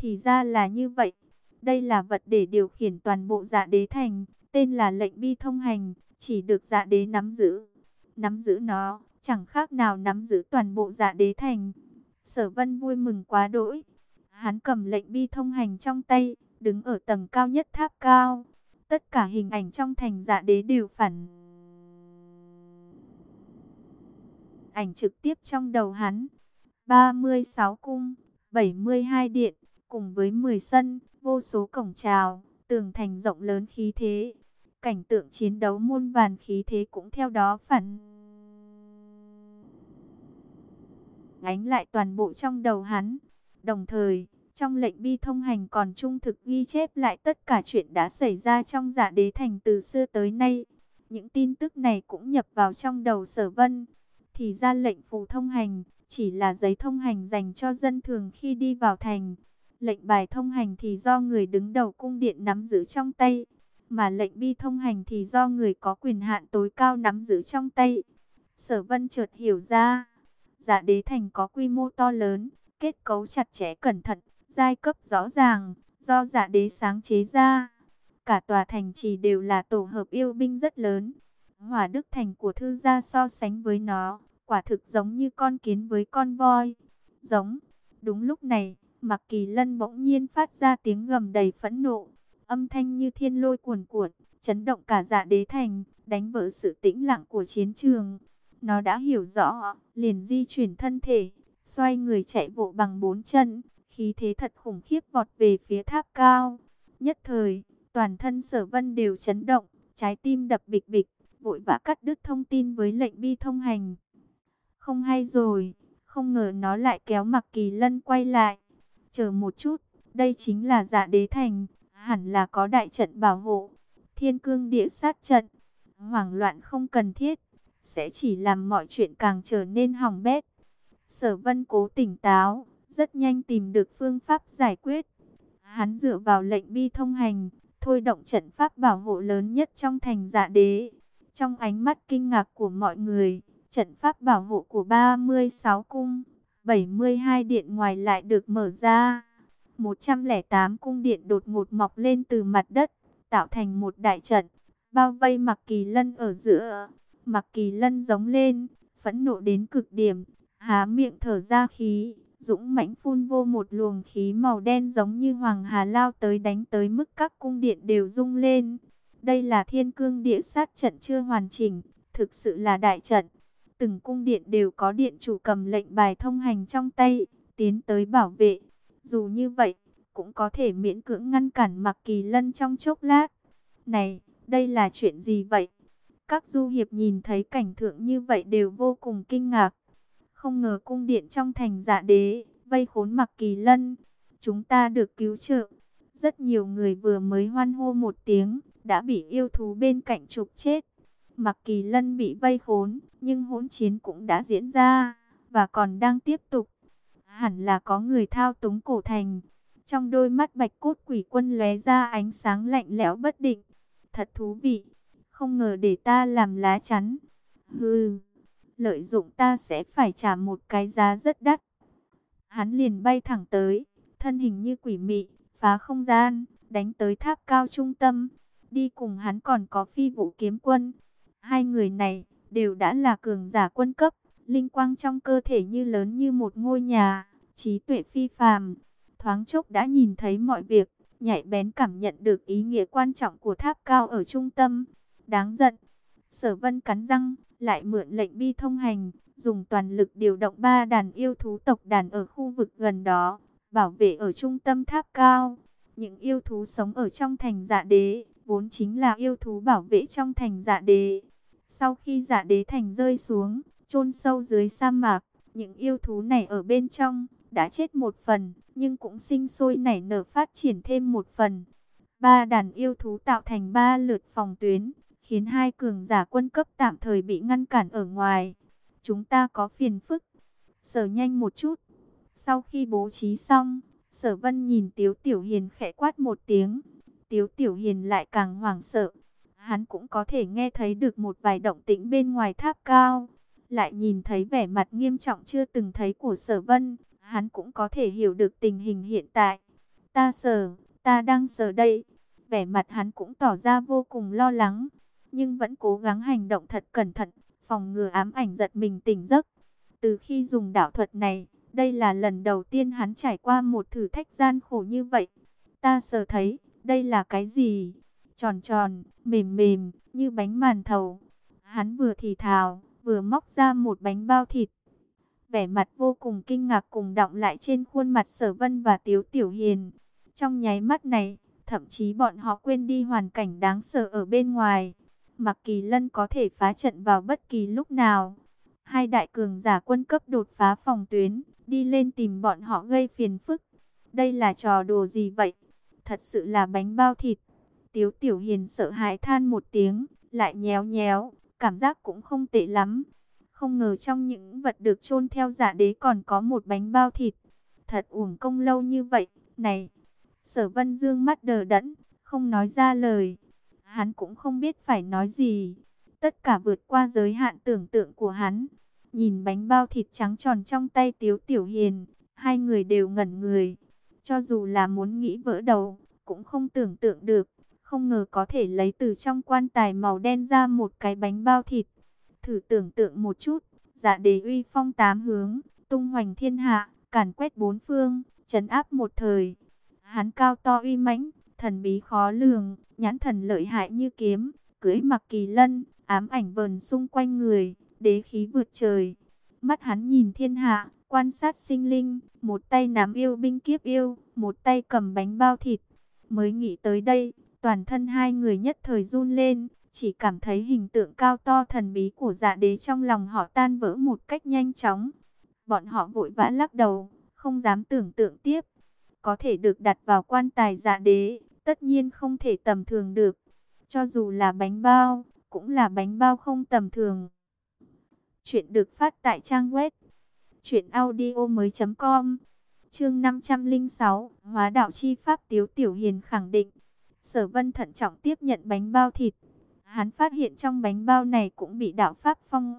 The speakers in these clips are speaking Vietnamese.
Thì ra là như vậy. Đây là vật để điều khiển toàn bộ dạ đế thành, tên là lệnh bi thông hành, chỉ được dạ đế nắm giữ. Nắm giữ nó, chẳng khác nào nắm giữ toàn bộ dạ đế thành. Sở vân vui mừng quá đỗi. Hắn cầm lệnh bi thông hành trong tay, đứng ở tầng cao nhất tháp cao. Tất cả hình ảnh trong thành dạ đế đều phản ảnh trực tiếp trong đầu hắn. 36 cung, 72 điện, cùng với 10 sân, vô số cổng trào, tường thành rộng lớn khí thế. Cảnh tượng chiến đấu muôn vàn khí thế cũng theo đó phản ánh lại toàn bộ trong đầu hắn. Đồng thời, trong lệnh bi thông hành còn trung thực ghi chép lại tất cả chuyện đã xảy ra trong giả đế thành từ xưa tới nay. Những tin tức này cũng nhập vào trong đầu sở vân. Thì ra lệnh phù thông hành, chỉ là giấy thông hành dành cho dân thường khi đi vào thành. Lệnh bài thông hành thì do người đứng đầu cung điện nắm giữ trong tay. Mà lệnh bi thông hành thì do người có quyền hạn tối cao nắm giữ trong tay. Sở vân chợt hiểu ra, giả đế thành có quy mô to lớn, kết cấu chặt chẽ cẩn thận, giai cấp rõ ràng, do giả đế sáng chế ra. Cả tòa thành trì đều là tổ hợp yêu binh rất lớn. Hỏa đức thành của thư gia so sánh với nó, quả thực giống như con kiến với con voi. Giống, đúng lúc này, Mặc Kỳ Lân bỗng nhiên phát ra tiếng gầm đầy phẫn nộ, âm thanh như thiên lôi cuồn cuộn, chấn động cả dạ đế thành, đánh vỡ sự tĩnh lặng của chiến trường. Nó đã hiểu rõ, liền di chuyển thân thể, xoay người chạy bộ bằng bốn chân, khí thế thật khủng khiếp vọt về phía tháp cao. Nhất thời, toàn thân sở vân đều chấn động, trái tim đập bịch bịch, vội vã cắt đứt thông tin với lệnh bi thông hành. Không hay rồi, không ngờ nó lại kéo mặc kỳ lân quay lại. Chờ một chút, đây chính là dạ đế thành, hẳn là có đại trận bảo hộ. Thiên cương địa sát trận, hoảng loạn không cần thiết, sẽ chỉ làm mọi chuyện càng trở nên hỏng bét. Sở vân cố tỉnh táo, rất nhanh tìm được phương pháp giải quyết. Hắn dựa vào lệnh bi thông hành, thôi động trận pháp bảo hộ lớn nhất trong thành dạ đế. Trong ánh mắt kinh ngạc của mọi người, trận pháp bảo hộ của 36 cung, 72 điện ngoài lại được mở ra. 108 cung điện đột ngột mọc lên từ mặt đất, tạo thành một đại trận, bao vây Mặc Kỳ Lân ở giữa. Mặc Kỳ Lân giống lên, phẫn nộ đến cực điểm, há miệng thở ra khí, dũng mãnh phun vô một luồng khí màu đen giống như hoàng hà lao tới đánh tới mức các cung điện đều rung lên. Đây là thiên cương địa sát trận chưa hoàn chỉnh, thực sự là đại trận. Từng cung điện đều có điện chủ cầm lệnh bài thông hành trong tay, tiến tới bảo vệ. Dù như vậy, cũng có thể miễn cưỡng ngăn cản mặc kỳ lân trong chốc lát. Này, đây là chuyện gì vậy? Các du hiệp nhìn thấy cảnh tượng như vậy đều vô cùng kinh ngạc. Không ngờ cung điện trong thành dạ đế, vây khốn mặc kỳ lân. Chúng ta được cứu trợ. Rất nhiều người vừa mới hoan hô một tiếng, đã bị yêu thú bên cạnh trục chết. Mặc kỳ lân bị vây khốn, nhưng hỗn chiến cũng đã diễn ra, và còn đang tiếp tục. Hẳn là có người thao túng cổ thành. Trong đôi mắt bạch cốt quỷ quân lóe ra ánh sáng lạnh lẽo bất định. Thật thú vị, không ngờ để ta làm lá chắn. Hừ, lợi dụng ta sẽ phải trả một cái giá rất đắt. Hắn liền bay thẳng tới, thân hình như quỷ mị, phá không gian, đánh tới tháp cao trung tâm. Đi cùng hắn còn có phi vũ kiếm quân. Hai người này đều đã là cường giả quân cấp, linh quang trong cơ thể như lớn như một ngôi nhà, trí tuệ phi phàm. Thoáng chốc đã nhìn thấy mọi việc, nhạy bén cảm nhận được ý nghĩa quan trọng của tháp cao ở trung tâm. Đáng giận, sở vân cắn răng, lại mượn lệnh bi thông hành, dùng toàn lực điều động ba đàn yêu thú tộc đàn ở khu vực gần đó, bảo vệ ở trung tâm tháp cao. Những yêu thú sống ở trong thành dạ đế, vốn chính là yêu thú bảo vệ trong thành dạ đế. Sau khi dạ đế thành rơi xuống, chôn sâu dưới sa mạc, những yêu thú này ở bên trong, đã chết một phần, nhưng cũng sinh sôi nảy nở phát triển thêm một phần. Ba đàn yêu thú tạo thành ba lượt phòng tuyến, khiến hai cường giả quân cấp tạm thời bị ngăn cản ở ngoài. Chúng ta có phiền phức. Sở nhanh một chút. Sau khi bố trí xong, sở vân nhìn Tiếu Tiểu Hiền khẽ quát một tiếng. Tiếu Tiểu Hiền lại càng hoảng sợ. Hắn cũng có thể nghe thấy được một vài động tĩnh bên ngoài tháp cao. Lại nhìn thấy vẻ mặt nghiêm trọng chưa từng thấy của sở vân. Hắn cũng có thể hiểu được tình hình hiện tại. Ta sờ, ta đang sờ đây. Vẻ mặt hắn cũng tỏ ra vô cùng lo lắng, nhưng vẫn cố gắng hành động thật cẩn thận, phòng ngừa ám ảnh giật mình tỉnh giấc. Từ khi dùng đạo thuật này, đây là lần đầu tiên hắn trải qua một thử thách gian khổ như vậy. Ta sờ thấy, đây là cái gì? Tròn tròn, mềm mềm, như bánh màn thầu. Hắn vừa thì thào, vừa móc ra một bánh bao thịt. Vẻ mặt vô cùng kinh ngạc cùng động lại trên khuôn mặt sở vân và tiếu tiểu hiền. Trong nháy mắt này, thậm chí bọn họ quên đi hoàn cảnh đáng sợ ở bên ngoài. Mặc kỳ lân có thể phá trận vào bất kỳ lúc nào. Hai đại cường giả quân cấp đột phá phòng tuyến, đi lên tìm bọn họ gây phiền phức. Đây là trò đồ gì vậy? Thật sự là bánh bao thịt. Tiếu Tiểu Hiền sợ hãi than một tiếng, lại nhéo nhéo, cảm giác cũng không tệ lắm. Không ngờ trong những vật được chôn theo giả đế còn có một bánh bao thịt. Thật uổng công lâu như vậy, này. Sở Vân Dương mắt đờ đẫn, không nói ra lời. Hắn cũng không biết phải nói gì. Tất cả vượt qua giới hạn tưởng tượng của hắn. Nhìn bánh bao thịt trắng tròn trong tay Tiếu Tiểu Hiền, hai người đều ngẩn người. Cho dù là muốn nghĩ vỡ đầu, cũng không tưởng tượng được. Không ngờ có thể lấy từ trong quan tài màu đen ra một cái bánh bao thịt. Thử tưởng tượng một chút, dạ Đề uy phong tám hướng, tung hoành thiên hạ, càn quét bốn phương, trấn áp một thời. Hắn cao to uy mãnh, thần bí khó lường, nhãn thần lợi hại như kiếm, cưỡi mặc kỳ lân, ám ảnh vờn xung quanh người, đế khí vượt trời. Mắt hắn nhìn thiên hạ, quan sát sinh linh, một tay nắm yêu binh kiếp yêu, một tay cầm bánh bao thịt. Mới nghĩ tới đây, toàn thân hai người nhất thời run lên, chỉ cảm thấy hình tượng cao to thần bí của dạ đế trong lòng họ tan vỡ một cách nhanh chóng. Bọn họ vội vã lắc đầu, không dám tưởng tượng tiếp. Có thể được đặt vào quan tài dạ đế, tất nhiên không thể tầm thường được. Cho dù là bánh bao, cũng là bánh bao không tầm thường. Chuyện được phát tại trang web truyệnaudiomoi.com. Chương 506, Hóa đạo chi pháp Tiếu Tiểu Hiền khẳng định. Sở Vân thận trọng tiếp nhận bánh bao thịt. Hắn phát hiện trong bánh bao này cũng bị đạo pháp phong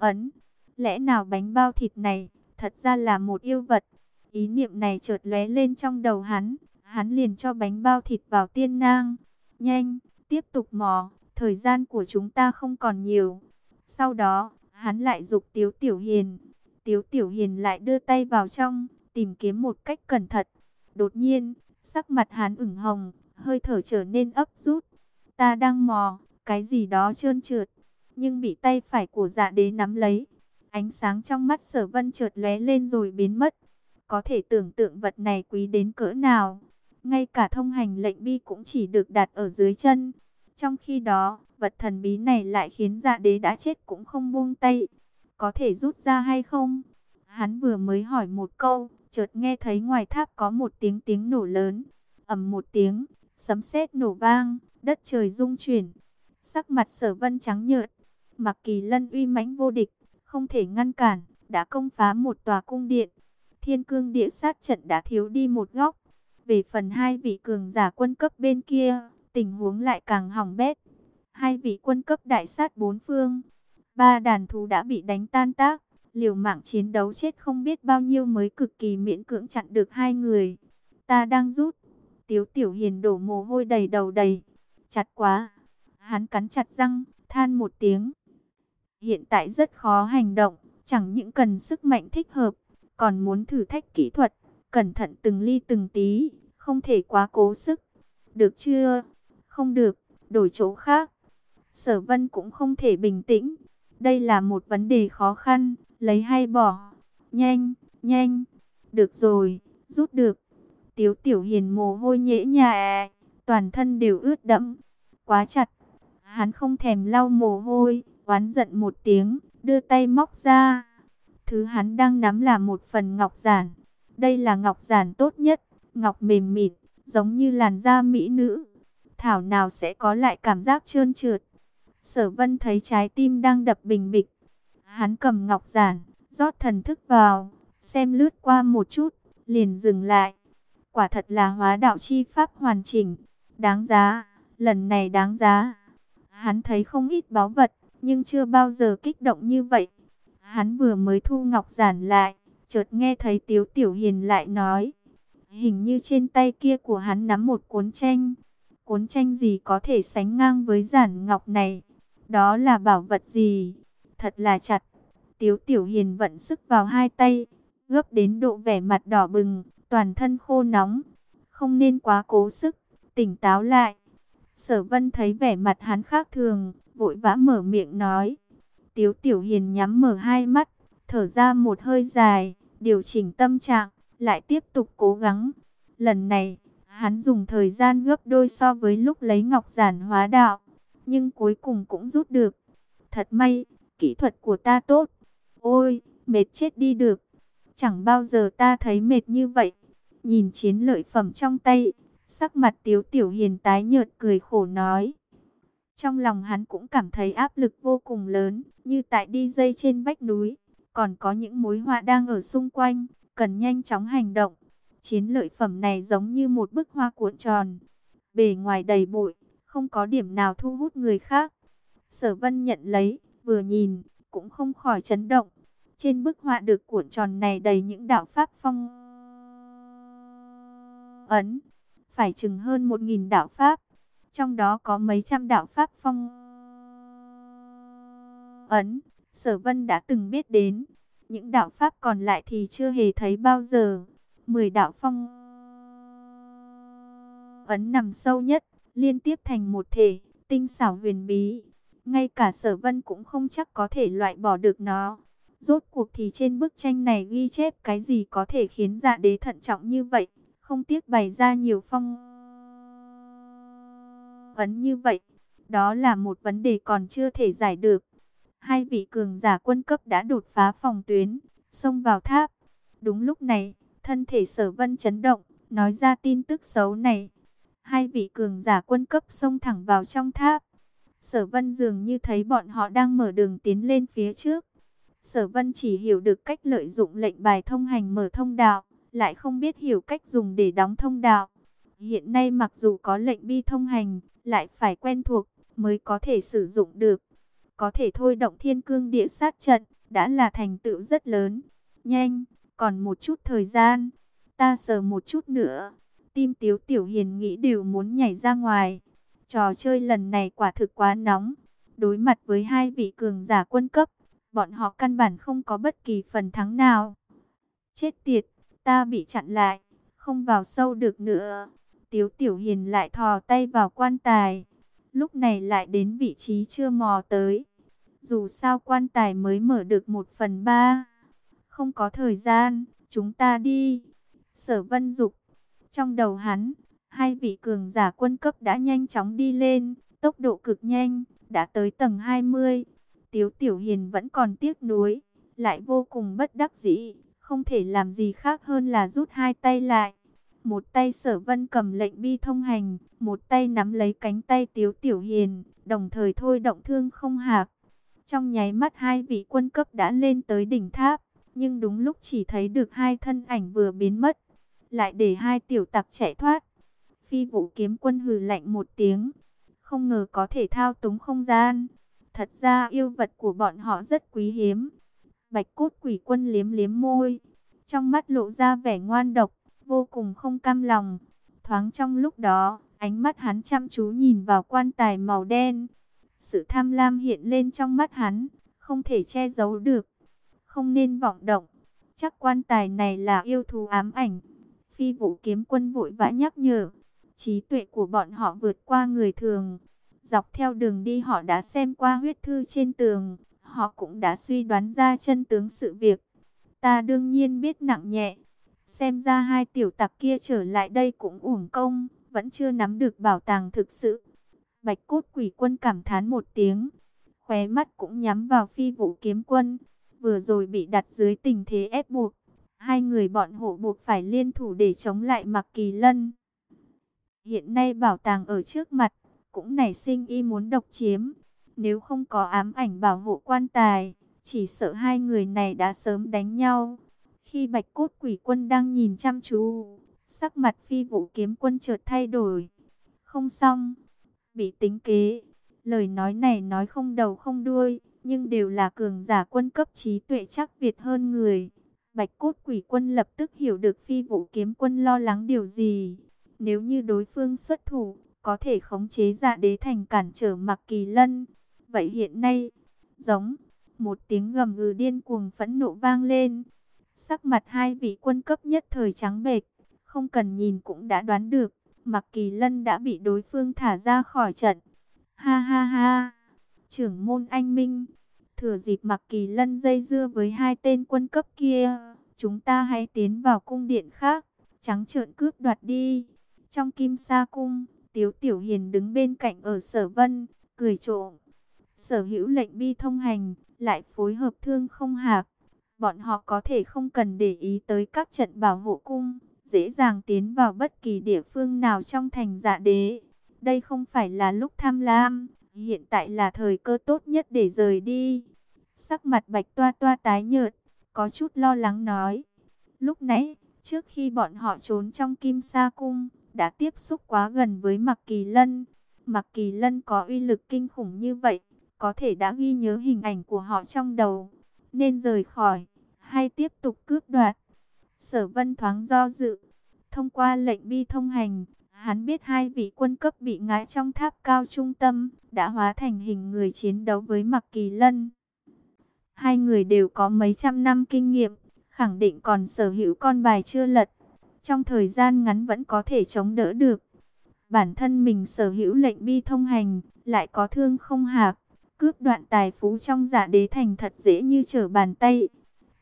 ấn. Lẽ nào bánh bao thịt này thật ra là một yêu vật? Ý niệm này chợt lóe lên trong đầu hắn, hắn liền cho bánh bao thịt vào tiên nang. Nhanh, tiếp tục mò, thời gian của chúng ta không còn nhiều. Sau đó, hắn lại dục Tiếu Tiểu Hiền. Tiếu Tiểu Hiền lại đưa tay vào trong, tìm kiếm một cách cẩn thận. Đột nhiên, sắc mặt hắn ửng hồng, hơi thở trở nên ấp rút. Ta đang mò, cái gì đó trơn trượt, nhưng bị tay phải của dạ đế nắm lấy. Ánh sáng trong mắt sở vân trượt lóe lên rồi biến mất. Có thể tưởng tượng vật này quý đến cỡ nào. Ngay cả thông hành lệnh bi cũng chỉ được đặt ở dưới chân. Trong khi đó, vật thần bí này lại khiến dạ đế đã chết cũng không buông tay. Có thể rút ra hay không? Hắn vừa mới hỏi một câu, chợt nghe thấy ngoài tháp có một tiếng tiếng nổ lớn. ầm một tiếng, sấm sét nổ vang, đất trời rung chuyển. Sắc mặt sở vân trắng nhợt, mặc kỳ lân uy mãnh vô địch, không thể ngăn cản, đã công phá một tòa cung điện. Thiên cương địa sát trận đã thiếu đi một góc. Về phần hai vị cường giả quân cấp bên kia, tình huống lại càng hỏng bét. Hai vị quân cấp đại sát bốn phương, ba đàn thú đã bị đánh tan tác, liều mạng chiến đấu chết không biết bao nhiêu mới cực kỳ miễn cưỡng chặn được hai người. Ta đang rút, tiếu tiểu hiền đổ mồ hôi đầy đầu đầy, chặt quá. Hắn cắn chặt răng, than một tiếng. Hiện tại rất khó hành động, chẳng những cần sức mạnh thích hợp, còn muốn thử thách kỹ thuật, cẩn thận từng ly từng tí, không thể quá cố sức. Được chưa? Không được, đổi chỗ khác. Sở vân cũng không thể bình tĩnh. Đây là một vấn đề khó khăn, lấy hay bỏ. Nhanh, nhanh. Được rồi, rút được. Tiếu tiểu hiền mồ hôi nhễ nhại, toàn thân đều ướt đẫm. Quá chặt. Hắn không thèm lau mồ hôi, oán giận một tiếng, đưa tay móc ra. Thứ hắn đang nắm là một phần ngọc giản. Đây là ngọc giản tốt nhất, ngọc mềm mịn, giống như làn da mỹ nữ. Thảo nào sẽ có lại cảm giác trơn trượt. Sở vân thấy trái tim đang đập bình bịch. Hắn cầm ngọc giản, rót thần thức vào, xem lướt qua một chút, liền dừng lại. Quả thật là hóa đạo chi pháp hoàn chỉnh, đáng giá, lần này đáng giá. Hắn thấy không ít báu vật, nhưng chưa bao giờ kích động như vậy. Hắn vừa mới thu ngọc giản lại, chợt nghe thấy Tiếu Tiểu Hiền lại nói. Hình như trên tay kia của hắn nắm một cuốn tranh. Cuốn tranh gì có thể sánh ngang với giản ngọc này? Đó là bảo vật gì? Thật là chặt. Tiếu Tiểu Hiền vận sức vào hai tay, gấp đến độ vẻ mặt đỏ bừng, toàn thân khô nóng. Không nên quá cố sức, tỉnh táo lại. Sở Vân thấy vẻ mặt hắn khác thường, vội vã mở miệng nói. Tiếu Tiểu Hiền nhắm mở hai mắt, thở ra một hơi dài, điều chỉnh tâm trạng, lại tiếp tục cố gắng. Lần này, hắn dùng thời gian gấp đôi so với lúc lấy ngọc giản hóa đạo, nhưng cuối cùng cũng rút được. Thật may, kỹ thuật của ta tốt. Ôi, mệt chết đi được. Chẳng bao giờ ta thấy mệt như vậy. Nhìn chiến lợi phẩm trong tay, sắc mặt Tiếu Tiểu Hiền tái nhợt cười khổ nói. Trong lòng hắn cũng cảm thấy áp lực vô cùng lớn, như tại đi dây trên vách núi. Còn có những mối họa đang ở xung quanh, cần nhanh chóng hành động. Chiến lợi phẩm này giống như một bức hoa cuộn tròn. Bề ngoài đầy bụi, không có điểm nào thu hút người khác. Sở vân nhận lấy, vừa nhìn, cũng không khỏi chấn động. Trên bức họa được cuộn tròn này đầy những đạo pháp phong ấn, phải chừng hơn một nghìn đạo pháp. Trong đó có mấy trăm đạo pháp phong ấn, Sở Vân đã từng biết đến. Những đạo pháp còn lại thì chưa hề thấy bao giờ. Mười đạo phong ấn nằm sâu nhất, liên tiếp thành một thể, tinh xảo huyền bí. Ngay cả sở vân cũng không chắc có thể loại bỏ được nó. Rốt cuộc thì trên bức tranh này ghi chép cái gì có thể khiến dạ đế thận trọng như vậy, không tiếc bày ra nhiều phong ấn như vậy. Đó là một vấn đề còn chưa thể giải được. Hai vị cường giả quân cấp đã đột phá phòng tuyến, xông vào tháp. Đúng lúc này, thân thể sở vân chấn động, nói ra tin tức xấu này. Hai vị cường giả quân cấp xông thẳng vào trong tháp. Sở vân dường như thấy bọn họ đang mở đường tiến lên phía trước. Sở vân chỉ hiểu được cách lợi dụng lệnh bài thông hành mở thông đạo, lại không biết hiểu cách dùng để đóng thông đạo. Hiện nay mặc dù có lệnh bi thông hành, lại phải quen thuộc mới có thể sử dụng được. Có thể thôi động thiên cương địa sát trận, đã là thành tựu rất lớn. Nhanh, còn một chút thời gian, ta sờ một chút nữa. Tim tiếu tiểu hiền nghĩ đều muốn nhảy ra ngoài. Trò chơi lần này quả thực quá nóng. Đối mặt với hai vị cường giả quân cấp, bọn họ căn bản không có bất kỳ phần thắng nào. Chết tiệt, ta bị chặn lại, không vào sâu được nữa. Tiếu Tiểu Hiền lại thò tay vào quan tài. Lúc này lại đến vị trí chưa mò tới. Dù sao quan tài mới mở được một phần ba. Không có thời gian, chúng ta đi. Sở vân dục. Trong đầu hắn, hai vị cường giả quân cấp đã nhanh chóng đi lên. Tốc độ cực nhanh, đã tới tầng 20. Tiếu Tiểu Hiền vẫn còn tiếc nuối. Lại vô cùng bất đắc dĩ. Không thể làm gì khác hơn là rút hai tay lại. Một tay sở vân cầm lệnh bi thông hành, một tay nắm lấy cánh tay tiếu tiểu hiền, đồng thời thôi động thương không hạc. Trong nháy mắt hai vị quân cấp đã lên tới đỉnh tháp, nhưng đúng lúc chỉ thấy được hai thân ảnh vừa biến mất, lại để hai tiểu tặc chạy thoát. Phi vũ kiếm quân hừ lạnh một tiếng, không ngờ có thể thao túng không gian. Thật ra yêu vật của bọn họ rất quý hiếm. Bạch cốt quỷ quân liếm liếm môi, trong mắt lộ ra vẻ ngoan độc vô cùng không cam lòng. Thoáng trong lúc đó, ánh mắt hắn chăm chú nhìn vào quan tài màu đen. Sự tham lam hiện lên trong mắt hắn, không thể che giấu được. Không nên vọng động, chắc quan tài này là yêu thú ám ảnh. Phi vũ kiếm quân vội vã nhắc nhở, trí tuệ của bọn họ vượt qua người thường. Dọc theo đường đi họ đã xem qua huyết thư trên tường, họ cũng đã suy đoán ra chân tướng sự việc. Ta đương nhiên biết nặng nhẹ, Xem ra hai tiểu tặc kia trở lại đây cũng uổng công, vẫn chưa nắm được bảo tàng thực sự. Bạch cốt quỷ quân cảm thán một tiếng, khóe mắt cũng nhắm vào phi vũ kiếm quân. Vừa rồi bị đặt dưới tình thế ép buộc, hai người bọn hộ buộc phải liên thủ để chống lại mặc kỳ lân. Hiện nay bảo tàng ở trước mặt, cũng nảy sinh y muốn độc chiếm. Nếu không có ám ảnh bảo hộ quan tài, chỉ sợ hai người này đã sớm đánh nhau. Khi bạch cốt quỷ quân đang nhìn chăm chú, sắc mặt phi vũ kiếm quân chợt thay đổi. Không xong, bị tính kế. Lời nói này nói không đầu không đuôi, nhưng đều là cường giả quân cấp trí tuệ chắc Việt hơn người. Bạch cốt quỷ quân lập tức hiểu được phi vũ kiếm quân lo lắng điều gì. Nếu như đối phương xuất thủ, có thể khống chế dạ đế thành cản trở mặc kỳ lân. Vậy hiện nay, giống, một tiếng gầm gừ điên cuồng phẫn nộ vang lên. Sắc mặt hai vị quân cấp nhất thời trắng bệch, không cần nhìn cũng đã đoán được, mặc kỳ lân đã bị đối phương thả ra khỏi trận. Ha ha ha, trưởng môn anh Minh, thừa dịp mặc kỳ lân dây dưa với hai tên quân cấp kia, chúng ta hãy tiến vào cung điện khác, trắng trợn cướp đoạt đi. Trong kim sa cung, Tiếu Tiểu Hiền đứng bên cạnh ở sở vân, cười trộm. Sở hữu lệnh bi thông hành, lại phối hợp thương không hạc. Bọn họ có thể không cần để ý tới các trận bảo hộ cung, dễ dàng tiến vào bất kỳ địa phương nào trong thành dạ đế. Đây không phải là lúc tham lam, hiện tại là thời cơ tốt nhất để rời đi. Sắc mặt bạch toa toa tái nhợt, có chút lo lắng nói. Lúc nãy, trước khi bọn họ trốn trong kim sa cung, đã tiếp xúc quá gần với Mạc Kỳ Lân. Mạc Kỳ Lân có uy lực kinh khủng như vậy, có thể đã ghi nhớ hình ảnh của họ trong đầu, nên rời khỏi, hay tiếp tục cướp đoạt. Sở Vân thoáng do dự, thông qua lệnh bi thông hành, hắn biết hai vị quân cấp bị ngã trong tháp cao trung tâm, đã hóa thành hình người chiến đấu với Mạc Kỳ Lân. Hai người đều có mấy trăm năm kinh nghiệm, khẳng định còn sở hữu con bài chưa lật, trong thời gian ngắn vẫn có thể chống đỡ được. Bản thân mình sở hữu lệnh bi thông hành, lại có thương không hạc, cướp đoạn tài phú trong giả đế thành thật dễ như trở bàn tay.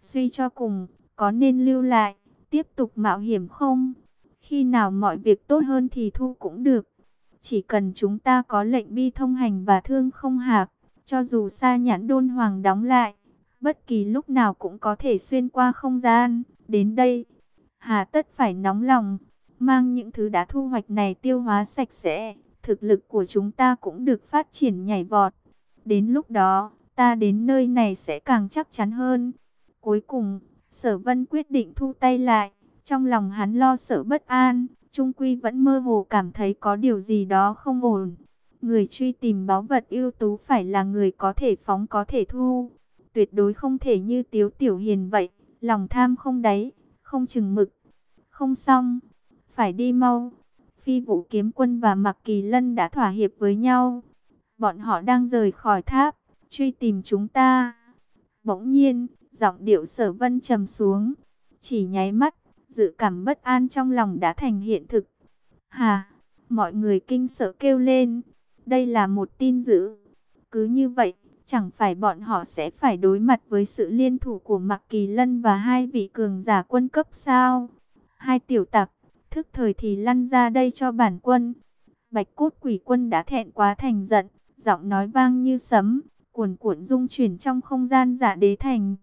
Suy cho cùng, có nên lưu lại, tiếp tục mạo hiểm không? Khi nào mọi việc tốt hơn thì thu cũng được. Chỉ cần chúng ta có lệnh bi thông hành và thương không hạc, cho dù xa nhãn đôn hoàng đóng lại, bất kỳ lúc nào cũng có thể xuyên qua không gian, đến đây. Hà tất phải nóng lòng, mang những thứ đã thu hoạch này tiêu hóa sạch sẽ, thực lực của chúng ta cũng được phát triển nhảy vọt. Đến lúc đó, ta đến nơi này sẽ càng chắc chắn hơn. Cuối cùng, sở vân quyết định thu tay lại, trong lòng hắn lo sợ bất an, trung quy vẫn mơ hồ cảm thấy có điều gì đó không ổn. Người truy tìm báu vật ưu tú phải là người có thể phóng có thể thu, tuyệt đối không thể như Tiếu Tiểu Hiền vậy, lòng tham không đáy không chừng mực. Không xong, phải đi mau. Phi vũ kiếm quân và Mạc Kỳ Lân đã thỏa hiệp với nhau. Bọn họ đang rời khỏi tháp, truy tìm chúng ta. Bỗng nhiên, giọng điệu sở vân trầm xuống. Chỉ nháy mắt, dự cảm bất an trong lòng đã thành hiện thực. Hà, mọi người kinh sợ kêu lên. Đây là một tin dữ. Cứ như vậy, Chẳng phải bọn họ sẽ phải đối mặt với sự liên thủ của Mạc Kỳ Lân và hai vị cường giả quân cấp sao? Hai tiểu tặc, thức thời thì lăn ra đây cho bản quân. Bạch cốt quỷ quân đã thẹn quá thành giận, giọng nói vang như sấm, cuồn cuộn rung chuyển trong không gian giả đế thành.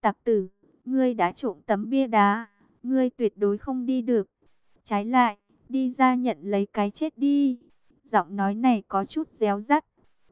Tặc tử, ngươi đã trộm tấm bia đá, ngươi tuyệt đối không đi được. Trái lại, đi ra nhận lấy cái chết đi. Giọng nói này có chút réo rắt.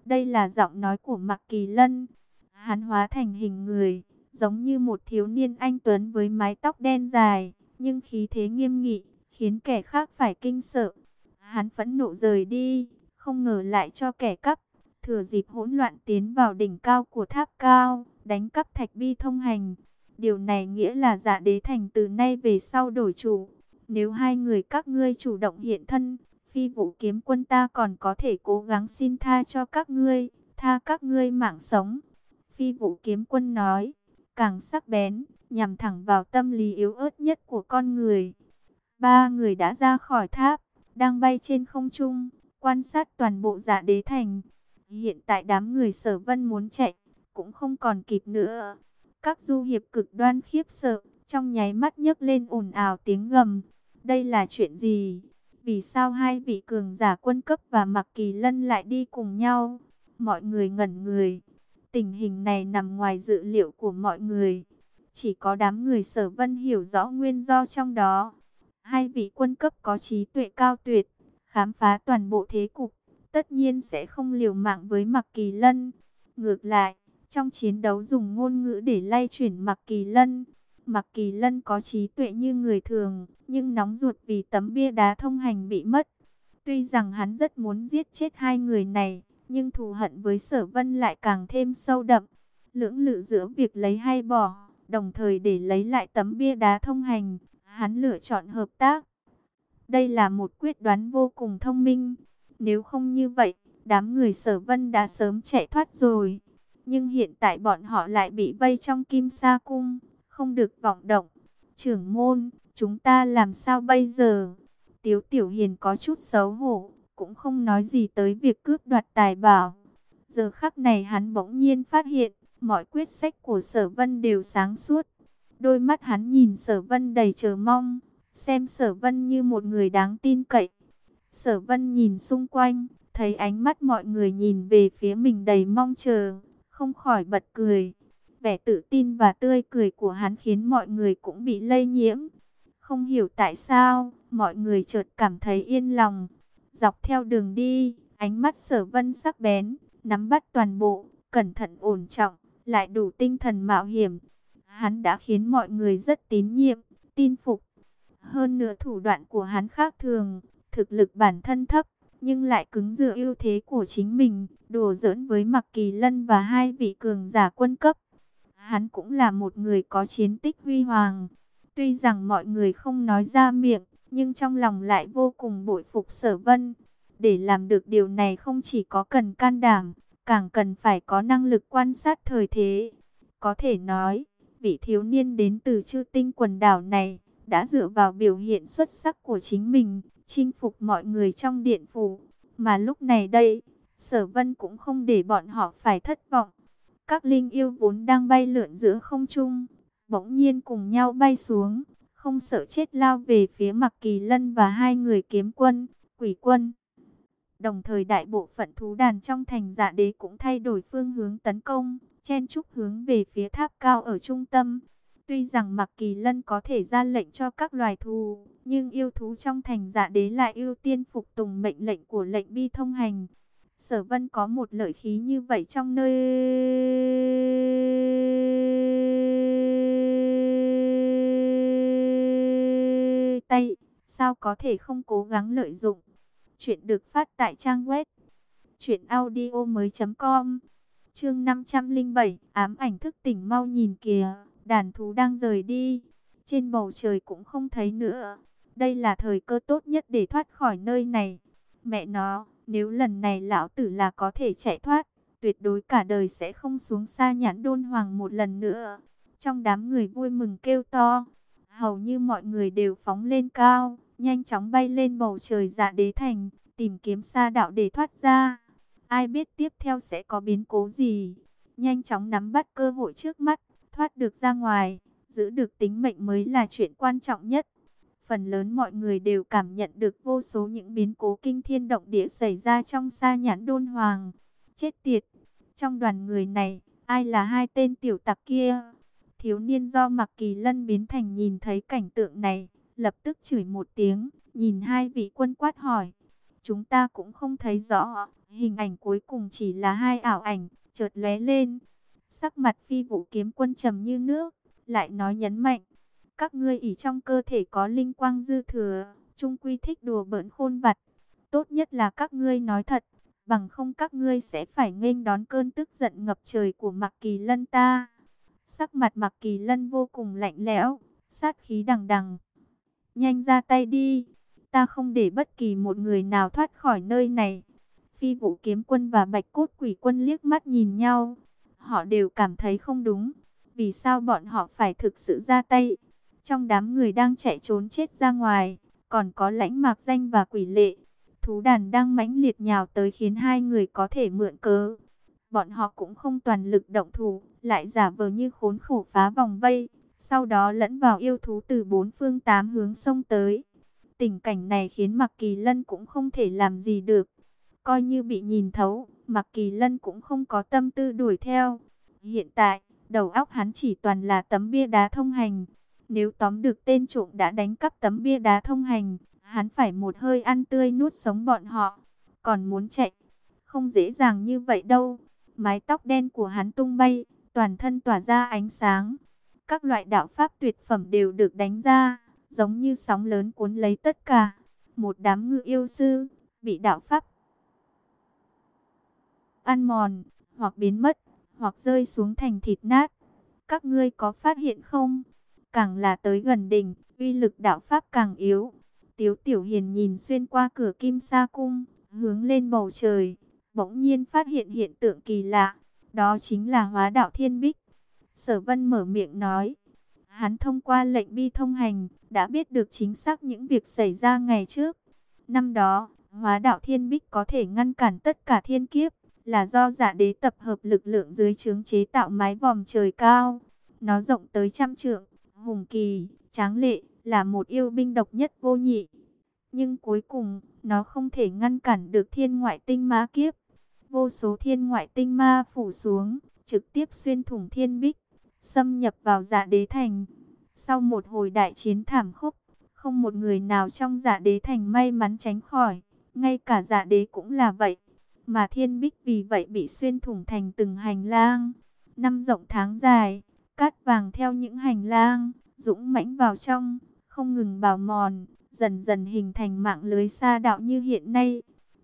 Đây là giọng nói của Mạc Kỳ Lân. Hắn hóa thành hình người, giống như một thiếu niên anh tuấn với mái tóc đen dài, nhưng khí thế nghiêm nghị, khiến kẻ khác phải kinh sợ. Hắn phẫn nộ rời đi, không ngờ lại cho kẻ cắp, thừa dịp hỗn loạn tiến vào đỉnh cao của tháp cao, đánh cắp thạch bi thông hành. Điều này nghĩa là giả đế thành từ nay về sau đổi chủ. Nếu hai người các ngươi chủ động hiện thân, phi vũ kiếm quân ta còn có thể cố gắng xin tha cho các ngươi, tha các ngươi mạng sống. Phi vũ kiếm quân nói, càng sắc bén, nhằm thẳng vào tâm lý yếu ớt nhất của con người. Ba người đã ra khỏi tháp, đang bay trên không trung, quan sát toàn bộ dạ đế thành. Hiện tại đám người sở vân muốn chạy, cũng không còn kịp nữa. Các du hiệp cực đoan khiếp sợ, trong nháy mắt nhấc lên ồn ào tiếng gầm. Đây là chuyện gì? Vì sao hai vị cường giả quân cấp và Mặc Kỳ Lân lại đi cùng nhau? Mọi người ngẩn người. Tình hình này nằm ngoài dự liệu của mọi người. Chỉ có đám người sở vân hiểu rõ nguyên do trong đó. Hai vị quân cấp có trí tuệ cao tuyệt, khám phá toàn bộ thế cục, tất nhiên sẽ không liều mạng với Mặc Kỳ Lân. Ngược lại, trong chiến đấu dùng ngôn ngữ để lay chuyển Mặc Kỳ Lân, Mặc Kỳ Lân có trí tuệ như người thường, nhưng nóng ruột vì tấm bia đá thông hành bị mất. Tuy rằng hắn rất muốn giết chết hai người này, nhưng thù hận với sở vân lại càng thêm sâu đậm. lưỡng lự giữa việc lấy hay bỏ, đồng thời để lấy lại tấm bia đá thông hành, hắn lựa chọn hợp tác. Đây là một quyết đoán vô cùng thông minh, nếu không như vậy, đám người sở vân đã sớm chạy thoát rồi. Nhưng hiện tại bọn họ lại bị vây trong kim sa cung, không được vọng động. Trưởng môn, chúng ta làm sao bây giờ? Tiếu Tiểu Hiền có chút xấu hổ, cũng không nói gì tới việc cướp đoạt tài bảo. Giờ khắc này hắn bỗng nhiên phát hiện, mọi quyết sách của sở vân đều sáng suốt. Đôi mắt hắn nhìn sở vân đầy chờ mong, xem sở vân như một người đáng tin cậy. Sở vân nhìn xung quanh, thấy ánh mắt mọi người nhìn về phía mình đầy mong chờ, không khỏi bật cười. Vẻ tự tin và tươi cười của hắn khiến mọi người cũng bị lây nhiễm. Không hiểu tại sao, mọi người chợt cảm thấy yên lòng. Dọc theo đường đi, ánh mắt sở vân sắc bén, nắm bắt toàn bộ, cẩn thận ổn trọng, lại đủ tinh thần mạo hiểm. Hắn đã khiến mọi người rất tín nhiệm, tin phục. Hơn nữa thủ đoạn của hắn khác thường, thực lực bản thân thấp, nhưng lại cứng dựa ưu thế của chính mình, đùa giỡn với Mặc Kỳ Lân và hai vị cường giả quân cấp. Hắn cũng là một người có chiến tích huy hoàng. Tuy rằng mọi người không nói ra miệng, nhưng trong lòng lại vô cùng bội phục sở vân. Để làm được điều này không chỉ có cần can đảm, càng cần phải có năng lực quan sát thời thế. Có thể nói, vị thiếu niên đến từ chư tinh quần đảo này, đã dựa vào biểu hiện xuất sắc của chính mình, chinh phục mọi người trong điện phủ. Mà lúc này đây, sở vân cũng không để bọn họ phải thất vọng. Các linh yêu vốn đang bay lượn giữa không trung, bỗng nhiên cùng nhau bay xuống, không sợ chết lao về phía Mặc Kỳ Lân và hai người kiếm quân, quỷ quân. Đồng thời đại bộ phận thú đàn trong thành dạ đế cũng thay đổi phương hướng tấn công, chen trúc hướng về phía tháp cao ở trung tâm. Tuy rằng Mặc Kỳ Lân có thể ra lệnh cho các loài thú, nhưng yêu thú trong thành dạ đế lại ưu tiên phục tùng mệnh lệnh của lệnh bi thông hành. Sở Vân có một lợi khí như vậy trong nơi tay, sao có thể không cố gắng lợi dụng. Chuyện được phát tại trang web truyệnaudiomoi.com. Chương 507, ám ảnh thức tỉnh mau nhìn kìa, đàn thú đang rời đi, trên bầu trời cũng không thấy nữa. Đây là thời cơ tốt nhất để thoát khỏi nơi này. Mẹ nó, nếu lần này lão tử là có thể chạy thoát, tuyệt đối cả đời sẽ không xuống xa nhãn đôn hoàng một lần nữa. Trong đám người vui mừng kêu to, hầu như mọi người đều phóng lên cao, nhanh chóng bay lên bầu trời dạ đế thành, tìm kiếm xa đạo để thoát ra. Ai biết tiếp theo sẽ có biến cố gì? Nhanh chóng nắm bắt cơ hội trước mắt, thoát được ra ngoài, giữ được tính mệnh mới là chuyện quan trọng nhất. Phần lớn mọi người đều cảm nhận được vô số những biến cố kinh thiên động địa xảy ra trong xa nhãn đôn hoàng. Chết tiệt! Trong đoàn người này, ai là hai tên tiểu tặc kia? Thiếu niên do mặc kỳ lân biến thành nhìn thấy cảnh tượng này, lập tức chửi một tiếng, nhìn hai vị quân quát hỏi. Chúng ta cũng không thấy rõ, hình ảnh cuối cùng chỉ là hai ảo ảnh, chợt lóe lên. Sắc mặt phi vũ kiếm quân trầm như nước, lại nói nhấn mạnh. Các ngươi ỉ trong cơ thể có linh quang dư thừa, trung quy thích đùa bỡn khôn vặt. Tốt nhất là các ngươi nói thật, bằng không các ngươi sẽ phải nghênh đón cơn tức giận ngập trời của Mạc Kỳ Lân ta. Sắc mặt Mạc Kỳ Lân vô cùng lạnh lẽo, sát khí đằng đằng. Nhanh ra tay đi, ta không để bất kỳ một người nào thoát khỏi nơi này. Phi vũ kiếm quân và bạch cốt quỷ quân liếc mắt nhìn nhau. Họ đều cảm thấy không đúng. Vì sao bọn họ phải thực sự ra tay? Trong đám người đang chạy trốn chết ra ngoài, còn có lãnh mạc danh và quỷ lệ. Thú đàn đang mãnh liệt nhào tới khiến hai người có thể mượn cớ. Bọn họ cũng không toàn lực động thủ, lại giả vờ như khốn khổ phá vòng vây. Sau đó lẫn vào yêu thú từ bốn phương tám hướng sông tới. Tình cảnh này khiến Mạc Kỳ Lân cũng không thể làm gì được. Coi như bị nhìn thấu, Mạc Kỳ Lân cũng không có tâm tư đuổi theo. Hiện tại, đầu óc hắn chỉ toàn là tấm bia đá thông hành. Nếu tóm được tên trộm đã đánh cắp tấm bia đá thông hành, hắn phải một hơi ăn tươi nuốt sống bọn họ. Còn muốn chạy, không dễ dàng như vậy đâu. Mái tóc đen của hắn tung bay, toàn thân tỏa ra ánh sáng. Các loại đạo pháp tuyệt phẩm đều được đánh ra, giống như sóng lớn cuốn lấy tất cả. Một đám ngự yêu sư, bị đạo pháp ăn mòn, hoặc biến mất, hoặc rơi xuống thành thịt nát. Các ngươi có phát hiện không? Càng là tới gần đỉnh, uy lực đạo pháp càng yếu. Tiếu Tiểu Hiền nhìn xuyên qua cửa kim sa cung, hướng lên bầu trời, bỗng nhiên phát hiện hiện tượng kỳ lạ, đó chính là hóa đạo thiên bích. Sở Vân mở miệng nói, hắn thông qua lệnh bi thông hành, đã biết được chính xác những việc xảy ra ngày trước. Năm đó, hóa đạo thiên bích có thể ngăn cản tất cả thiên kiếp, là do giả đế tập hợp lực lượng dưới trướng chế tạo mái vòm trời cao. Nó rộng tới trăm trượng, hùng kỳ, tráng lệ, là một yêu binh độc nhất vô nhị. Nhưng cuối cùng, nó không thể ngăn cản được thiên ngoại tinh ma kiếp. Vô số thiên ngoại tinh ma phủ xuống, trực tiếp xuyên thủng thiên bích, xâm nhập vào dạ đế thành. Sau một hồi đại chiến thảm khốc, không một người nào trong dạ đế thành may mắn tránh khỏi, ngay cả dạ đế cũng là vậy. Mà thiên bích vì vậy bị xuyên thủng thành từng hành lang, năm rộng tháng dài, cát vàng theo những hành lang, dũng mãnh vào trong, không ngừng bào mòn, dần dần hình thành mạng lưới xa đạo như hiện nay.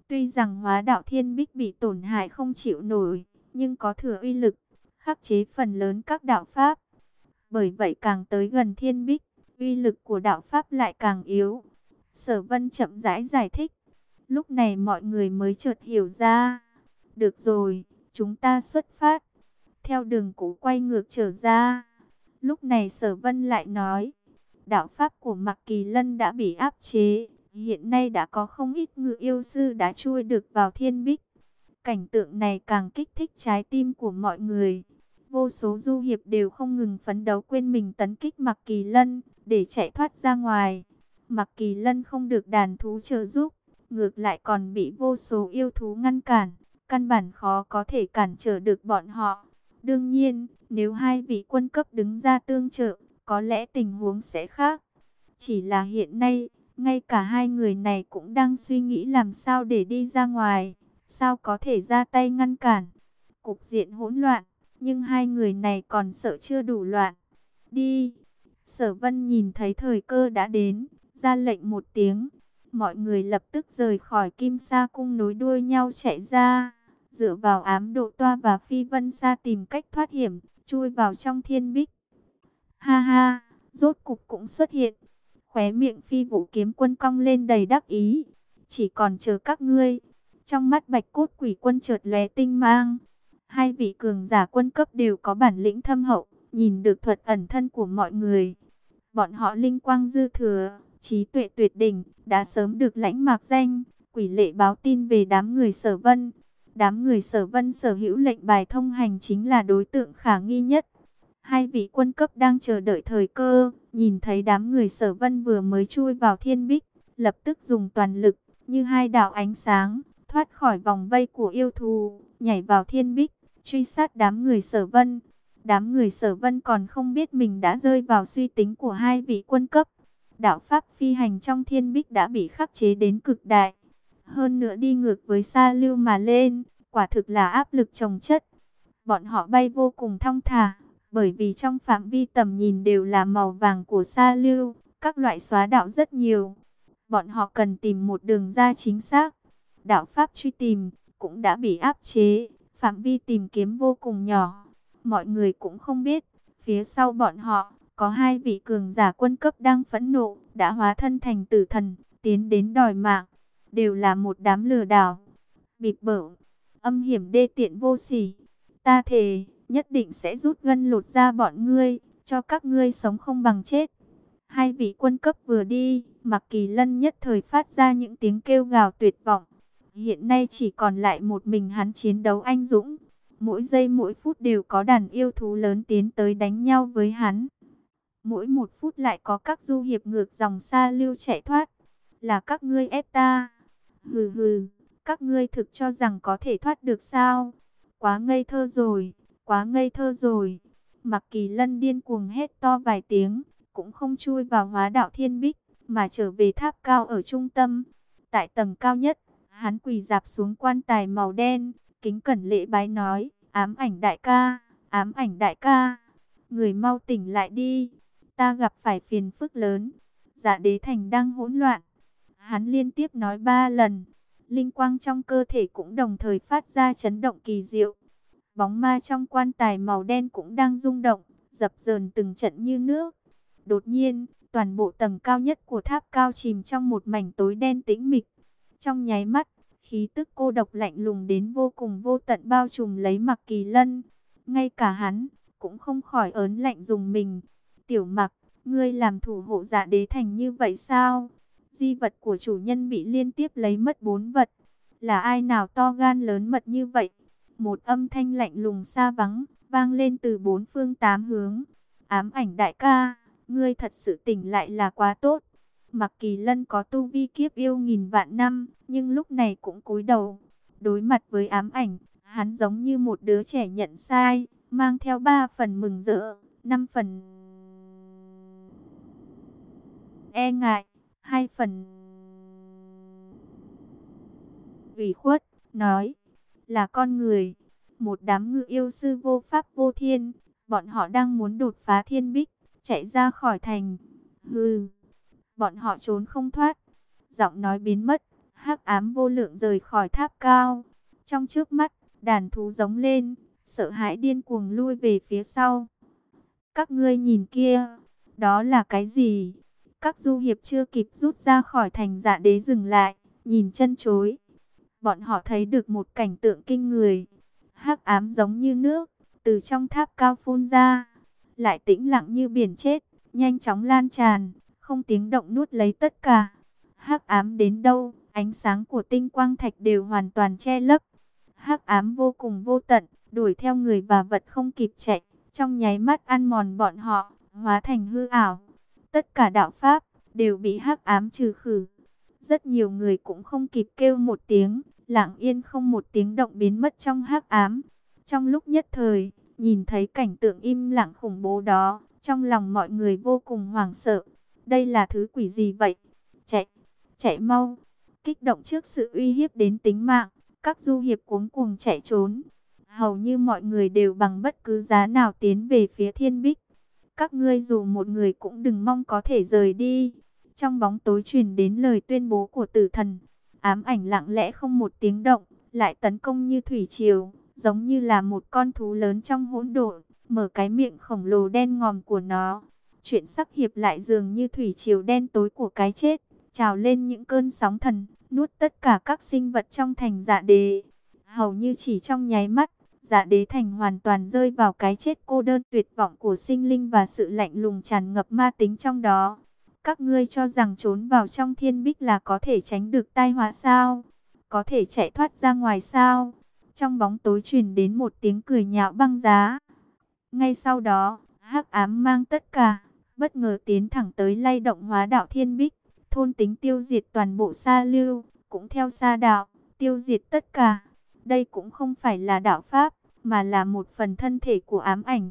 Tuy rằng hóa đạo thiên bích bị tổn hại không chịu nổi, nhưng có thừa uy lực, khắc chế phần lớn các đạo pháp. Bởi vậy càng tới gần thiên bích, uy lực của đạo pháp lại càng yếu. Sở vân chậm rãi giải thích. Lúc này mọi người mới chợt hiểu ra. Được rồi, chúng ta xuất phát. Theo đường cũ quay ngược trở ra. Lúc này sở vân lại nói. Đạo pháp của Mạc Kỳ Lân đã bị áp chế. Hiện nay đã có không ít ngự yêu sư đã chui được vào thiên bích. Cảnh tượng này càng kích thích trái tim của mọi người. Vô số du hiệp đều không ngừng phấn đấu quên mình tấn kích Mạc Kỳ Lân để chạy thoát ra ngoài. Mạc Kỳ Lân không được đàn thú trợ giúp, ngược lại còn bị vô số yêu thú ngăn cản, căn bản khó có thể cản trở được bọn họ. Đương nhiên, nếu hai vị quân cấp đứng ra tương trợ, có lẽ tình huống sẽ khác. Chỉ là hiện nay, ngay cả hai người này cũng đang suy nghĩ làm sao để đi ra ngoài, sao có thể ra tay ngăn cản. Cục diện hỗn loạn, nhưng hai người này còn sợ chưa đủ loạn. Đi! Sở vân nhìn thấy thời cơ đã đến, ra lệnh một tiếng. Mọi người lập tức rời khỏi kim sa cung nối đuôi nhau chạy ra. Dựa vào ám độ toa và phi vân xa tìm cách thoát hiểm, chui vào trong thiên bích. Ha ha, rốt cục cũng xuất hiện. Khóe miệng phi vũ kiếm quân cong lên đầy đắc ý. Chỉ còn chờ các ngươi. Trong mắt bạch cốt quỷ quân chợt lóe tinh mang. Hai vị cường giả quân cấp đều có bản lĩnh thâm hậu, nhìn được thuật ẩn thân của mọi người. Bọn họ linh quang dư thừa, trí tuệ tuyệt đỉnh, đã sớm được lãnh mạc danh. Quỷ lệ báo tin về đám người sở vân. Đám người sở vân sở hữu lệnh bài thông hành chính là đối tượng khả nghi nhất. Hai vị quân cấp đang chờ đợi thời cơ, nhìn thấy đám người sở vân vừa mới chui vào thiên bích, lập tức dùng toàn lực, như hai đạo ánh sáng, thoát khỏi vòng vây của yêu thù, nhảy vào thiên bích, truy sát đám người sở vân. Đám người sở vân còn không biết mình đã rơi vào suy tính của hai vị quân cấp. Đạo Pháp phi hành trong thiên bích đã bị khắc chế đến cực đại. Hơn nữa đi ngược với xa lưu mà lên, quả thực là áp lực trồng chất. Bọn họ bay vô cùng thong thả, bởi vì trong phạm vi tầm nhìn đều là màu vàng của sa lưu, các loại xóa đạo rất nhiều. Bọn họ cần tìm một đường ra chính xác. Đạo Pháp truy tìm cũng đã bị áp chế, phạm vi tìm kiếm vô cùng nhỏ. Mọi người cũng không biết, phía sau bọn họ, có hai vị cường giả quân cấp đang phẫn nộ, đã hóa thân thành tử thần, tiến đến đòi mạng. Đều là một đám lừa đảo, bịp bở, âm hiểm đê tiện vô sỉ. Ta thề, nhất định sẽ rút gân lột ra bọn ngươi, cho các ngươi sống không bằng chết. Hai vị quân cấp vừa đi, Mặc Kỳ Lân nhất thời phát ra những tiếng kêu gào tuyệt vọng. Hiện nay chỉ còn lại một mình hắn chiến đấu anh dũng. Mỗi giây mỗi phút đều có đàn yêu thú lớn tiến tới đánh nhau với hắn. Mỗi một phút lại có các du hiệp ngược dòng xa lưu chạy thoát. Là các ngươi ép ta. Hừ hừ, các ngươi thực cho rằng có thể thoát được sao? Quá ngây thơ rồi, quá ngây thơ rồi. Mặc kỳ lân điên cuồng hét to vài tiếng, cũng không chui vào hóa đạo thiên bích, mà trở về tháp cao ở trung tâm. Tại tầng cao nhất, hắn quỳ dạp xuống quan tài màu đen, kính cẩn lễ bái nói, ám ảnh đại ca, ám ảnh đại ca, người mau tỉnh lại đi, ta gặp phải phiền phức lớn, dạ đế thành đang hỗn loạn. Hắn liên tiếp nói ba lần, linh quang trong cơ thể cũng đồng thời phát ra chấn động kỳ diệu. Bóng ma trong quan tài màu đen cũng đang rung động, dập dờn từng trận như nước. Đột nhiên, toàn bộ tầng cao nhất của tháp cao chìm trong một mảnh tối đen tĩnh mịch. Trong nháy mắt, khí tức cô độc lạnh lùng đến vô cùng vô tận bao trùm lấy mặc kỳ lân. Ngay cả hắn, cũng không khỏi ớn lạnh dùng mình. Tiểu mặc, ngươi làm thủ hộ giả đế thành như vậy sao? Di vật của chủ nhân bị liên tiếp lấy mất bốn vật. Là ai nào to gan lớn mật như vậy? Một âm thanh lạnh lùng xa vắng, vang lên từ bốn phương tám hướng. Ám ảnh đại ca, ngươi thật sự tỉnh lại là quá tốt. Mặc kỳ lân có tu vi kiếp yêu nghìn vạn năm, nhưng lúc này cũng cúi đầu. Đối mặt với ám ảnh, hắn giống như một đứa trẻ nhận sai, mang theo ba phần mừng rỡ, năm phần e ngại, hai phần ủy khuất, nói là con người, một đám ngự yêu sư vô pháp vô thiên, bọn họ đang muốn đột phá thiên bích, chạy ra khỏi thành. Hừ, bọn họ trốn không thoát. Giọng nói biến mất, hắc ám vô lượng rời khỏi tháp cao. Trong trước mắt, đàn thú giống lên, sợ hãi điên cuồng lui về phía sau. Các ngươi nhìn kia, đó là cái gì? Các du hiệp chưa kịp rút ra khỏi thành dạ đế dừng lại, nhìn chân chối. Bọn họ thấy được một cảnh tượng kinh người. hắc ám giống như nước, từ trong tháp cao phun ra. Lại tĩnh lặng như biển chết, nhanh chóng lan tràn, không tiếng động nuốt lấy tất cả. hắc ám đến đâu, ánh sáng của tinh quang thạch đều hoàn toàn che lấp. hắc ám vô cùng vô tận, đuổi theo người và vật không kịp chạy, trong nháy mắt ăn mòn bọn họ, hóa thành hư ảo. Tất cả đạo pháp đều bị hắc ám trừ khử. Rất nhiều người cũng không kịp kêu một tiếng, lặng yên không một tiếng động biến mất trong hắc ám. Trong lúc nhất thời, nhìn thấy cảnh tượng im lặng khủng bố đó, trong lòng mọi người vô cùng hoảng sợ. Đây là thứ quỷ gì vậy? Chạy, chạy mau. Kích động trước sự uy hiếp đến tính mạng, các du hiệp cuống cuồng chạy trốn. Hầu như mọi người đều bằng bất cứ giá nào tiến về phía thiên bích. Các ngươi dù một người cũng đừng mong có thể rời đi. Trong bóng tối truyền đến lời tuyên bố của tử thần. Ám ảnh lặng lẽ không một tiếng động, lại tấn công như thủy triều, giống như là một con thú lớn trong hỗn độn, mở cái miệng khổng lồ đen ngòm của nó. Chuyện sắc hiệp lại dường như thủy triều đen tối của cái chết, trào lên những cơn sóng thần, nuốt tất cả các sinh vật trong thành dạ đế. Hầu như chỉ trong nháy mắt, dạ đế thành hoàn toàn rơi vào cái chết cô đơn tuyệt vọng của sinh linh và sự lạnh lùng tràn ngập ma tính trong đó. Các ngươi cho rằng trốn vào trong thiên bích là có thể tránh được tai họa sao? Có thể chạy thoát ra ngoài sao? Trong bóng tối truyền đến một tiếng cười nhạo băng giá. Ngay sau đó, hắc ám mang tất cả, bất ngờ tiến thẳng tới lay động hóa đạo thiên bích, thôn tính tiêu diệt toàn bộ sa lưu, cũng theo sa đạo, tiêu diệt tất cả. Đây cũng không phải là đạo pháp, mà là một phần thân thể của ám ảnh.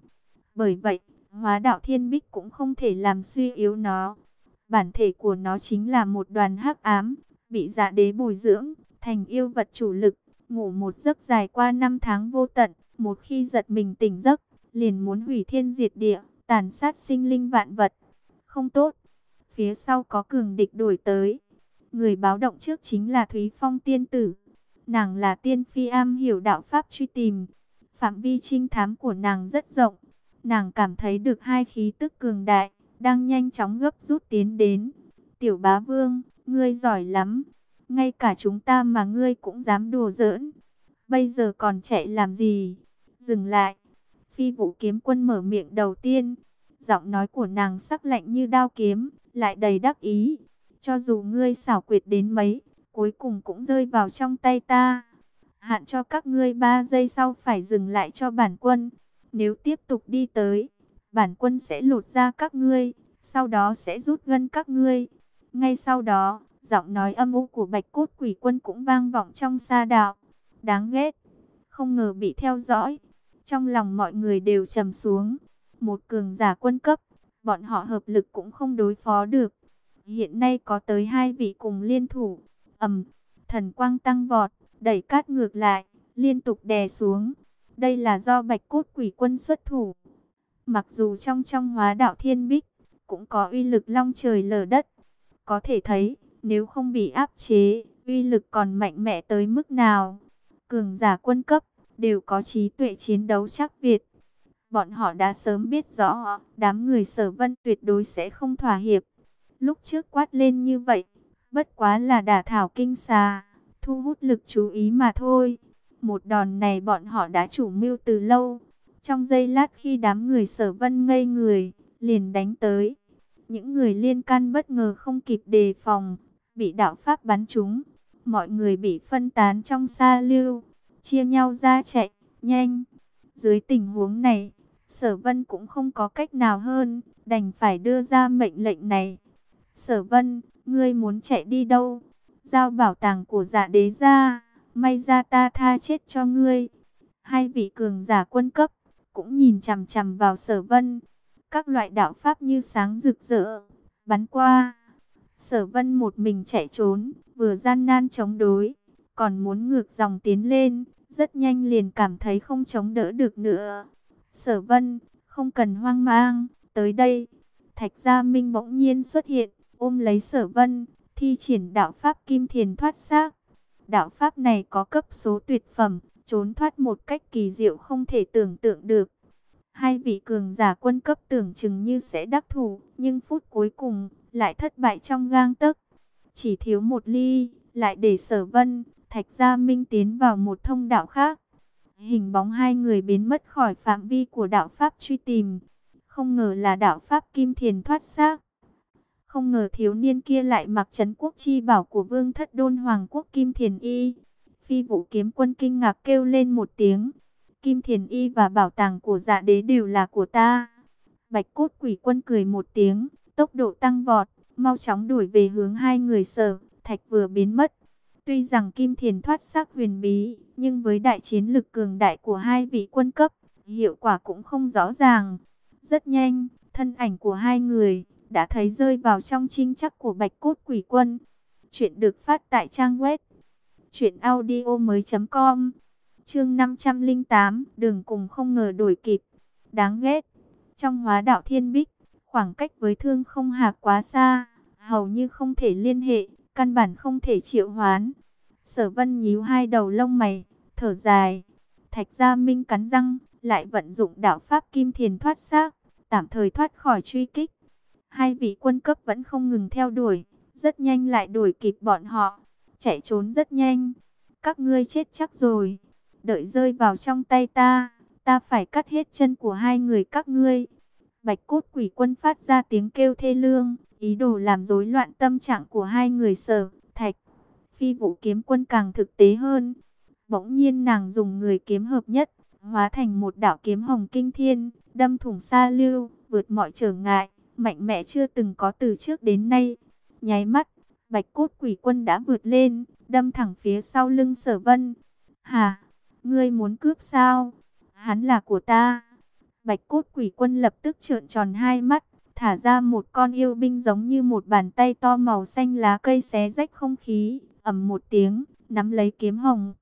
Bởi vậy, hóa đạo thiên bích cũng không thể làm suy yếu nó. Bản thể của nó chính là một đoàn hắc ám, bị dạ đế bồi dưỡng, thành yêu vật chủ lực, ngủ một giấc dài qua năm tháng vô tận, một khi giật mình tỉnh giấc, liền muốn hủy thiên diệt địa, tàn sát sinh linh vạn vật. Không tốt, phía sau có cường địch đuổi tới. Người báo động trước chính là Thúy Phong tiên tử. Nàng là tiên phi am hiểu đạo pháp truy tìm. Phạm vi trinh thám của nàng rất rộng. Nàng cảm thấy được hai khí tức cường đại, đang nhanh chóng gấp rút tiến đến. Tiểu bá vương, ngươi giỏi lắm. Ngay cả chúng ta mà ngươi cũng dám đùa giỡn. Bây giờ còn chạy làm gì? Dừng lại. Phi vũ kiếm quân mở miệng đầu tiên. Giọng nói của nàng sắc lạnh như đao kiếm, lại đầy đắc ý. Cho dù ngươi xảo quyệt đến mấy, cuối cùng cũng rơi vào trong tay ta. Hạn cho các ngươi 3 giây sau phải dừng lại cho bản quân. Nếu tiếp tục đi tới, bản quân sẽ lột ra các ngươi, sau đó sẽ rút gân các ngươi. Ngay sau đó, giọng nói âm u của bạch cốt quỷ quân cũng vang vọng trong sa đạo. Đáng ghét, không ngờ bị theo dõi. Trong lòng mọi người đều trầm xuống. Một cường giả quân cấp, bọn họ hợp lực cũng không đối phó được. Hiện nay có tới hai vị cùng liên thủ ầm, thần quang tăng vọt, đẩy cát ngược lại, liên tục đè xuống. Đây là do bạch cốt quỷ quân xuất thủ. Mặc dù trong trong hóa đạo thiên bích, cũng có uy lực long trời lở đất. Có thể thấy, nếu không bị áp chế, uy lực còn mạnh mẽ tới mức nào. Cường giả quân cấp, đều có trí tuệ chiến đấu chắc Việt. Bọn họ đã sớm biết rõ, đám người sở vân tuyệt đối sẽ không thỏa hiệp. Lúc trước quát lên như vậy, bất quá là đả thảo kinh xà, thu hút lực chú ý mà thôi. Một đòn này bọn họ đã chủ mưu từ lâu. Trong giây lát khi đám người sở vân ngây người, liền đánh tới. Những người liên can bất ngờ không kịp đề phòng, bị đạo pháp bắn trúng. Mọi người bị phân tán trong xa lưu, chia nhau ra chạy, nhanh. Dưới tình huống này, sở vân cũng không có cách nào hơn, đành phải đưa ra mệnh lệnh này. Sở vân, ngươi muốn chạy đi đâu? Giao bảo tàng của giả đế ra, may ra ta tha chết cho ngươi. Hai vị cường giả quân cấp, cũng nhìn chằm chằm vào sở vân. Các loại đạo pháp như sáng rực rỡ, bắn qua. Sở vân một mình chạy trốn, vừa gian nan chống đối, còn muốn ngược dòng tiến lên, rất nhanh liền cảm thấy không chống đỡ được nữa. Sở vân, không cần hoang mang, tới đây. Thạch Gia Minh bỗng nhiên xuất hiện, ôm lấy sở vân, thi triển đạo pháp kim thiền thoát xác. Đạo pháp này có cấp số tuyệt phẩm, trốn thoát một cách kỳ diệu không thể tưởng tượng được. Hai vị cường giả quân cấp tưởng chừng như sẽ đắc thủ, nhưng phút cuối cùng lại thất bại trong gang tấc. Chỉ thiếu một ly, lại để sở vân, thạch gia minh tiến vào một thông đạo khác. Hình bóng hai người biến mất khỏi phạm vi của đạo Pháp truy tìm. Không ngờ là đạo Pháp Kim Thiền thoát xác. Không ngờ thiếu niên kia lại mặc trấn quốc chi bảo của vương thất đôn hoàng quốc Kim Thiền Y. Phi vũ kiếm quân kinh ngạc kêu lên một tiếng. Kim Thiền Y và bảo tàng của dạ đế đều là của ta. Bạch cốt quỷ quân cười một tiếng, tốc độ tăng vọt, mau chóng đuổi về hướng hai người sở, thạch vừa biến mất. Tuy rằng Kim Thiền thoát xác huyền bí, nhưng với đại chiến lực cường đại của hai vị quân cấp, hiệu quả cũng không rõ ràng. Rất nhanh, thân ảnh của hai người đã thấy rơi vào trong trinh chắc của Bạch Cốt Quỷ Quân. Chuyện được phát tại trang web truyệnaudiomoi.com. Chương 508, đường cùng không ngờ đổi kịp. Đáng ghét. Trong Hóa Đạo Thiên Bích, khoảng cách với Thương Không Hạc quá xa, hầu như không thể liên hệ, căn bản không thể triệu hoán. Sở Vân nhíu hai đầu lông mày, thở dài. Thạch Gia Minh cắn răng, lại vận dụng đạo pháp Kim Thiền thoát xác, tạm thời thoát khỏi truy kích. Hai vị quân cấp vẫn không ngừng theo đuổi, rất nhanh lại đuổi kịp bọn họ, chạy trốn rất nhanh. Các ngươi chết chắc rồi, đợi rơi vào trong tay ta, ta phải cắt hết chân của hai người các ngươi. Bạch cốt quỷ quân phát ra tiếng kêu thê lương, ý đồ làm rối loạn tâm trạng của hai người sở, thạch. Phi vũ kiếm quân càng thực tế hơn. Bỗng nhiên nàng dùng người kiếm hợp nhất, hóa thành một đạo kiếm hồng kinh thiên, đâm thủng xa lưu, vượt mọi trở ngại, mạnh mẽ chưa từng có từ trước đến nay. Nháy mắt, bạch cốt quỷ quân đã vượt lên, đâm thẳng phía sau lưng sở vân. Hà, ngươi muốn cướp sao? Hắn là của ta. Bạch cốt quỷ quân lập tức trợn tròn hai mắt, thả ra một con yêu binh giống như một bàn tay to màu xanh lá cây xé rách không khí, ầm một tiếng, nắm lấy kiếm hồng.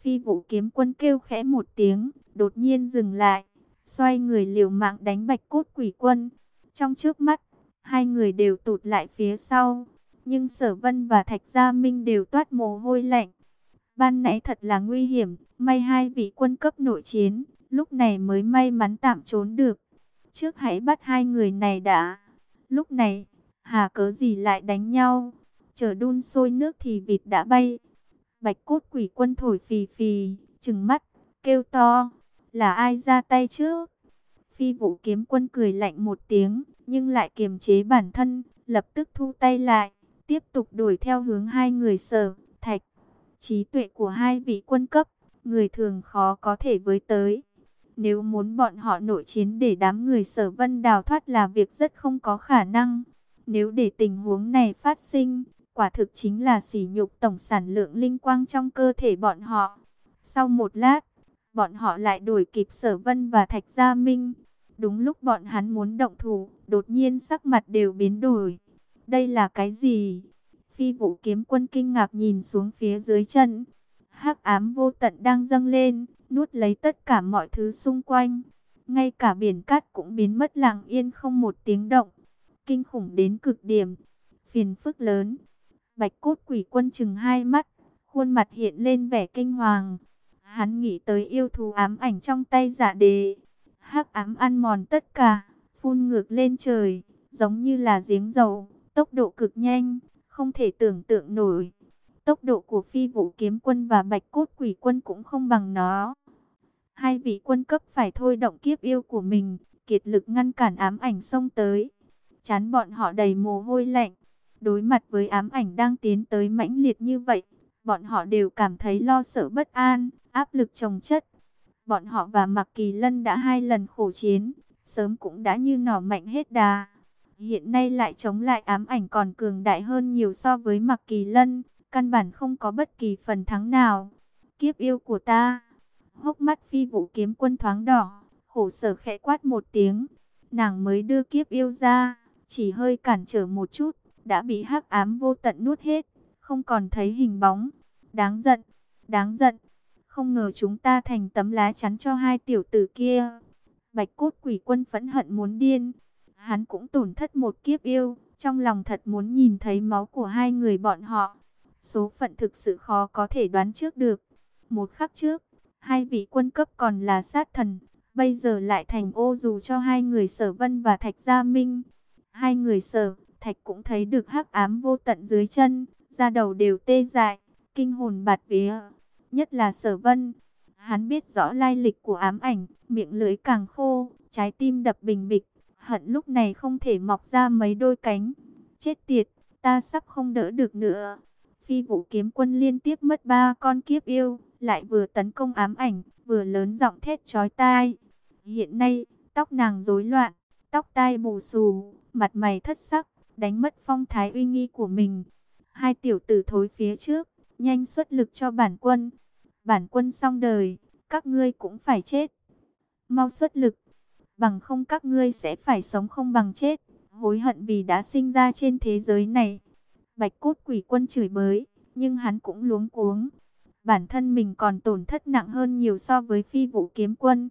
Phi vũ kiếm quân kêu khẽ một tiếng, đột nhiên dừng lại, xoay người liều mạng đánh bạch cốt quỷ quân. Trong trước mắt, hai người đều tụt lại phía sau, nhưng sở vân và thạch gia minh đều toát mồ hôi lạnh. Ban nãy thật là nguy hiểm, may hai vị quân cấp nội chiến, lúc này mới may mắn tạm trốn được. Trước hãy bắt hai người này đã. Lúc này, hà cớ gì lại đánh nhau? Chờ đun sôi nước thì vịt đã bay. Bạch cốt quỷ quân thổi phì phì, trừng mắt, kêu to. Là ai ra tay trước? Phi vũ kiếm quân cười lạnh một tiếng, nhưng lại kiềm chế bản thân, lập tức thu tay lại, tiếp tục đuổi theo hướng hai người sở, thạch. Trí tuệ của hai vị quân cấp, người thường khó có thể với tới. Nếu muốn bọn họ nội chiến để đám người sở vân đào thoát là việc rất không có khả năng. Nếu để tình huống này phát sinh, quả thực chính là sỉ nhục tổng sản lượng linh quang trong cơ thể bọn họ. Sau một lát, bọn họ lại đuổi kịp sở vân và thạch gia minh. Đúng lúc bọn hắn muốn động thủ, đột nhiên sắc mặt đều biến đổi. Đây là cái gì? Phi vũ kiếm quân kinh ngạc nhìn xuống phía dưới chân. hắc ám vô tận đang dâng lên, nuốt lấy tất cả mọi thứ xung quanh. Ngay cả biển cát cũng biến mất lặng yên không một tiếng động. Kinh khủng đến cực điểm. Phiền phức lớn. Bạch cốt quỷ quân chừng hai mắt. Khuôn mặt hiện lên vẻ kinh hoàng. Hắn nghĩ tới yêu thú ám ảnh trong tay giả đề hắc ám ăn mòn tất cả, phun ngược lên trời, giống như là giếng dầu, tốc độ cực nhanh, không thể tưởng tượng nổi. Tốc độ của phi vũ kiếm quân và bạch cốt quỷ quân cũng không bằng nó. Hai vị quân cấp phải thôi động kiếp yêu của mình, kiệt lực ngăn cản ám ảnh xông tới. Chán bọn họ đầy mồ hôi lạnh. Đối mặt với ám ảnh đang tiến tới mãnh liệt như vậy, bọn họ đều cảm thấy lo sợ bất an, áp lực chồng chất. Bọn họ và Mạc Kỳ Lân đã hai lần khổ chiến, sớm cũng đã như nỏ mạnh hết đà. Hiện nay lại chống lại ám ảnh còn cường đại hơn nhiều so với Mạc Kỳ Lân, căn bản không có bất kỳ phần thắng nào. Kiếp yêu của ta, hốc mắt phi vũ kiếm quân thoáng đỏ, khổ sở khẽ quát một tiếng, nàng mới đưa kiếp yêu ra, chỉ hơi cản trở một chút, đã bị hắc ám vô tận nuốt hết, không còn thấy hình bóng. Đáng giận, đáng giận, không ngờ chúng ta thành tấm lá chắn cho hai tiểu tử kia. Bạch cốt quỷ quân phẫn hận muốn điên, hắn cũng tổn thất một kiếp yêu, trong lòng thật muốn nhìn thấy máu của hai người bọn họ. Số phận thực sự khó có thể đoán trước được. Một khắc trước, hai vị quân cấp còn là sát thần, bây giờ lại thành ô dù cho hai người sở vân và thạch gia minh. Hai người sở, thạch cũng thấy được hắc ám vô tận dưới chân, da đầu đều tê dại, kinh hồn bạt vía. Nhất là sở vân, hắn biết rõ lai lịch của ám ảnh, miệng lưỡi càng khô, trái tim đập bình bịch, hận lúc này không thể mọc ra mấy đôi cánh. Chết tiệt, ta sắp không đỡ được nữa. Phi vũ kiếm quân liên tiếp mất ba con kiếp yêu, lại vừa tấn công ám ảnh, vừa lớn giọng thét chói tai. Hiện nay, tóc nàng rối loạn, tóc tai bù xù, mặt mày thất sắc, đánh mất phong thái uy nghi của mình. Hai tiểu tử thối phía trước, nhanh xuất lực cho bản quân. Bản quân xong đời, các ngươi cũng phải chết. Mau xuất lực, bằng không các ngươi sẽ phải sống không bằng chết. Hối hận vì đã sinh ra trên thế giới này. Bạch cốt quỷ quân chửi bới, nhưng hắn cũng luống cuống. Bản thân mình còn tổn thất nặng hơn nhiều so với phi vũ kiếm quân.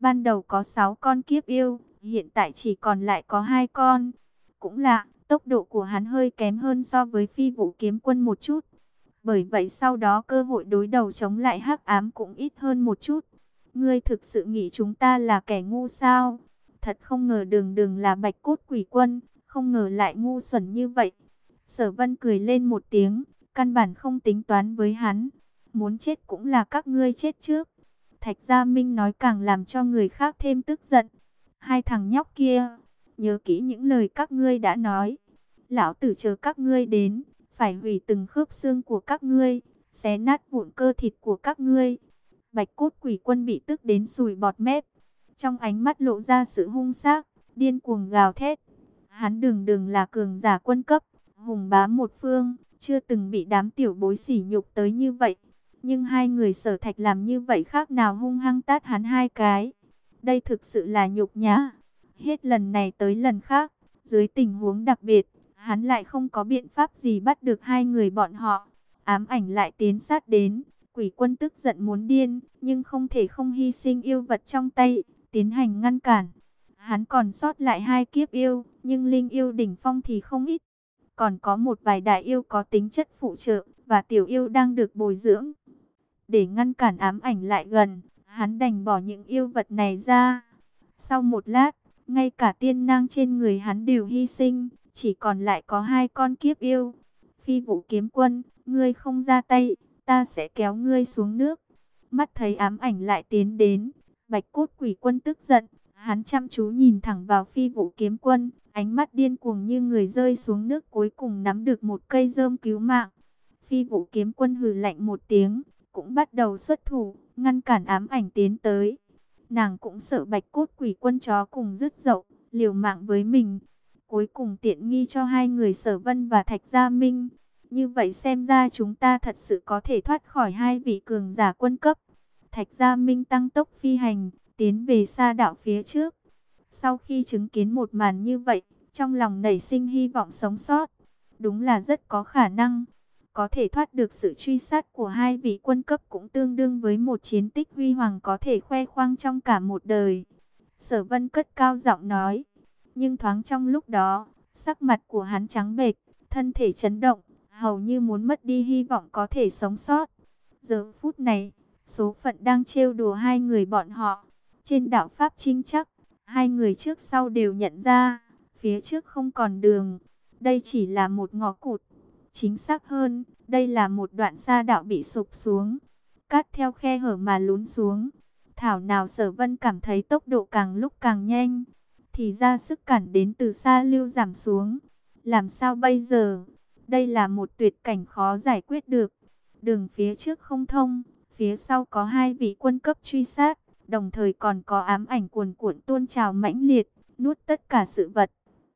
Ban đầu có 6 con kiếp yêu, hiện tại chỉ còn lại có hai con. Cũng lạ, tốc độ của hắn hơi kém hơn so với phi vũ kiếm quân một chút. Bởi vậy sau đó cơ hội đối đầu chống lại hắc ám cũng ít hơn một chút. Ngươi thực sự nghĩ chúng ta là kẻ ngu sao? Thật không ngờ đường đường là bạch cốt quỷ quân, không ngờ lại ngu xuẩn như vậy. Sở vân cười lên một tiếng, căn bản không tính toán với hắn. Muốn chết cũng là các ngươi chết trước. Thạch Gia Minh nói càng làm cho người khác thêm tức giận. Hai thằng nhóc kia, nhớ kỹ những lời các ngươi đã nói. Lão tử chờ các ngươi đến, phải hủy từng khớp xương của các ngươi, xé nát vụn cơ thịt của các ngươi. Bạch cốt quỷ quân bị tức đến sùi bọt mép. Trong ánh mắt lộ ra sự hung ác, điên cuồng gào thét. Hắn đường đường là cường giả quân cấp, hùng bá một phương, chưa từng bị đám tiểu bối sỉ nhục tới như vậy. Nhưng hai người sở thạch làm như vậy khác nào hung hăng tát hắn hai cái. Đây thực sự là nhục nhã. Hết lần này tới lần khác, dưới tình huống đặc biệt, hắn lại không có biện pháp gì bắt được hai người bọn họ. Ám ảnh lại tiến sát đến, quỷ quân tức giận muốn điên, nhưng không thể không hy sinh yêu vật trong tay, tiến hành ngăn cản. Hắn còn sót lại hai kiếp yêu, nhưng linh yêu đỉnh phong thì không ít. Còn có một vài đại yêu có tính chất phụ trợ, và tiểu yêu đang được bồi dưỡng. Để ngăn cản ám ảnh lại gần, hắn đành bỏ những yêu vật này ra. Sau một lát, ngay cả tiên năng trên người hắn đều hy sinh, chỉ còn lại có hai con kiếp yêu. Phi vũ kiếm quân, ngươi không ra tay, ta sẽ kéo ngươi xuống nước. Mắt thấy ám ảnh lại tiến đến, bạch cốt quỷ quân tức giận, hắn chăm chú nhìn thẳng vào phi vũ kiếm quân, ánh mắt điên cuồng như người rơi xuống nước cuối cùng nắm được một cây rơm cứu mạng. Phi vũ kiếm quân hừ lạnh một tiếng, cũng bắt đầu xuất thủ, ngăn cản ám ảnh tiến tới. Nàng cũng sợ bạch cốt quỷ quân chó cùng dứt dậu, liều mạng với mình. Cuối cùng tiện nghi cho hai người sở vân và thạch gia minh. Như vậy xem ra chúng ta thật sự có thể thoát khỏi hai vị cường giả quân cấp. Thạch gia minh tăng tốc phi hành, tiến về xa đạo phía trước. Sau khi chứng kiến một màn như vậy, trong lòng nảy sinh hy vọng sống sót. Đúng là rất có khả năng có thể thoát được sự truy sát của hai vị quân cấp cũng tương đương với một chiến tích huy hoàng có thể khoe khoang trong cả một đời. Sở vân cất cao giọng nói, nhưng thoáng trong lúc đó, sắc mặt của hắn trắng bệch, thân thể chấn động, hầu như muốn mất đi hy vọng có thể sống sót. Giờ phút này, Số phận đang trêu đùa hai người bọn họ. Trên đảo Pháp Trinh chắc, hai người trước sau đều nhận ra, phía trước không còn đường. Đây chỉ là một ngõ cụt. Chính xác hơn, đây là một đoạn xa đạo bị sụp xuống. Cát theo khe hở mà lún xuống. Thảo nào sở vân cảm thấy tốc độ càng lúc càng nhanh. Thì ra sức cản đến từ xa lưu giảm xuống. Làm sao bây giờ? Đây là một tuyệt cảnh khó giải quyết được. Đường phía trước không thông, phía sau có hai vị quân cấp truy sát, đồng thời còn có ám ảnh cuồn cuộn tuôn trào mãnh liệt, nuốt tất cả sự vật.